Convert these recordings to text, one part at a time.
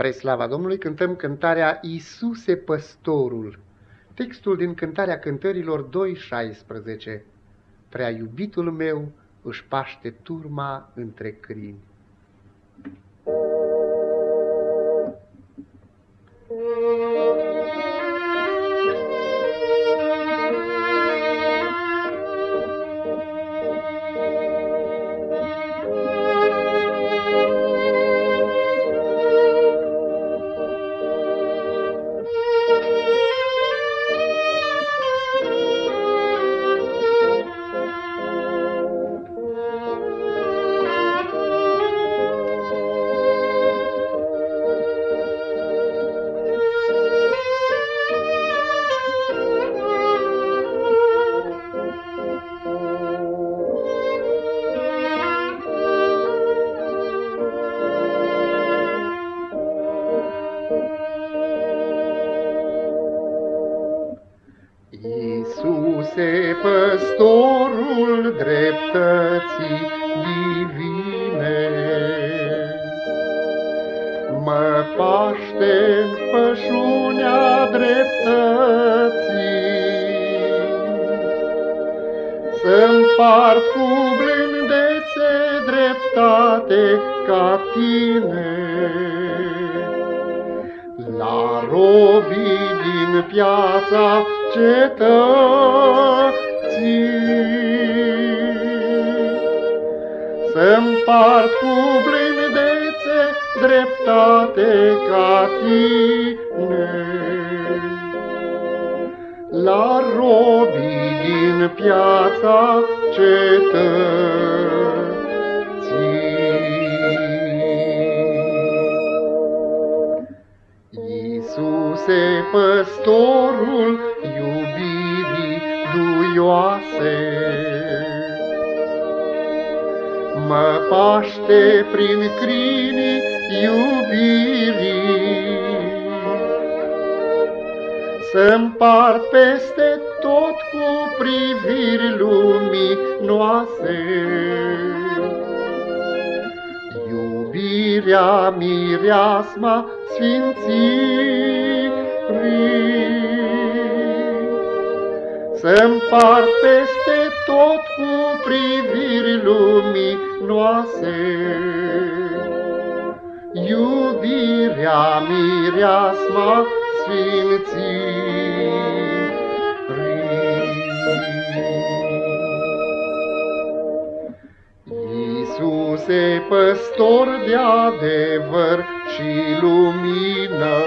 Spre slava Domnului cântăm cântarea Iisuse Păstorul, textul din cântarea cântărilor 2.16. Prea iubitul meu își paște turma între crini. Iisuse, păstorul dreptății divine, Mă paște în pășunea dreptății, Să împart cu blândețe dreptate ca tine. La robii din piața cetății. Să împart cu blândețe dreptate ca tine. La robii din piața cetății. Păstorul iubirii duioase, Mă paște prin crinii iubirii, să împart peste tot cu priviri luminoase. Iubirea mireasma sfințirii, să împart peste tot cu priviri luminoase. Iubirea mireasma sfințirii. Iisuse, păstor de adevăr și lumină,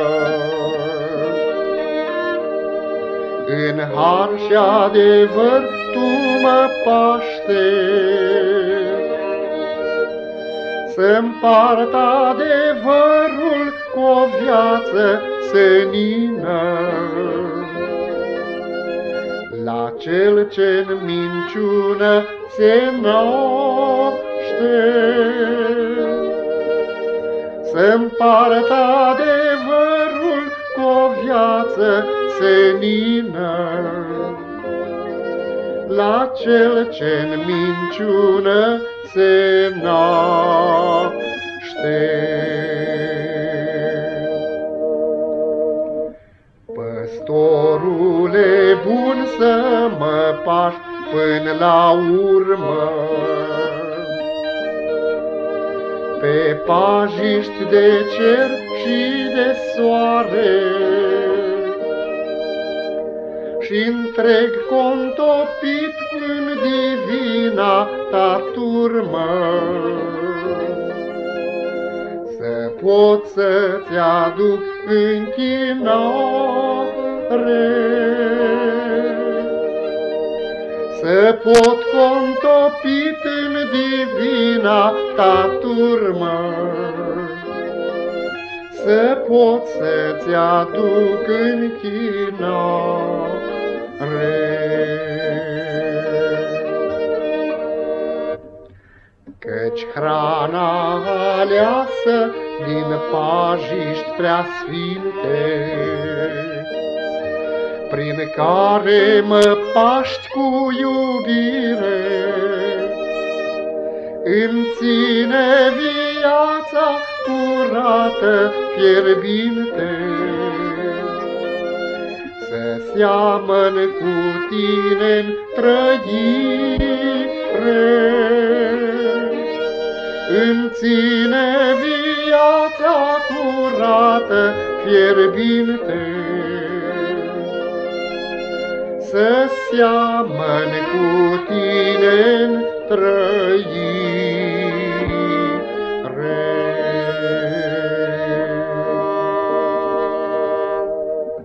în har și adevăr tu mă paște, să împart adevărul cu o viață senină. La cel ce-n minciună se naște, să împart adevărul cu o viață senină. La cel ce-n minciună se naște. Păstorule bun să mă pași până la urmă, pe pajiști de cer și de soare, și întreg contopit în divina ta turmă. Să pot să-ți aduc închinare, Să pot contopit în divina ta turmă, Să pot să-ți aduc închinare. Căci hrana aleasă din pajiști prea sfinte, Prin care mă paști cu iubire, Îmi ține viața curată, fierbinte. Să seamăn cu tine în trăire, Îmi ține viața curată, fierbinte. Să seamăn cu tine în trăire,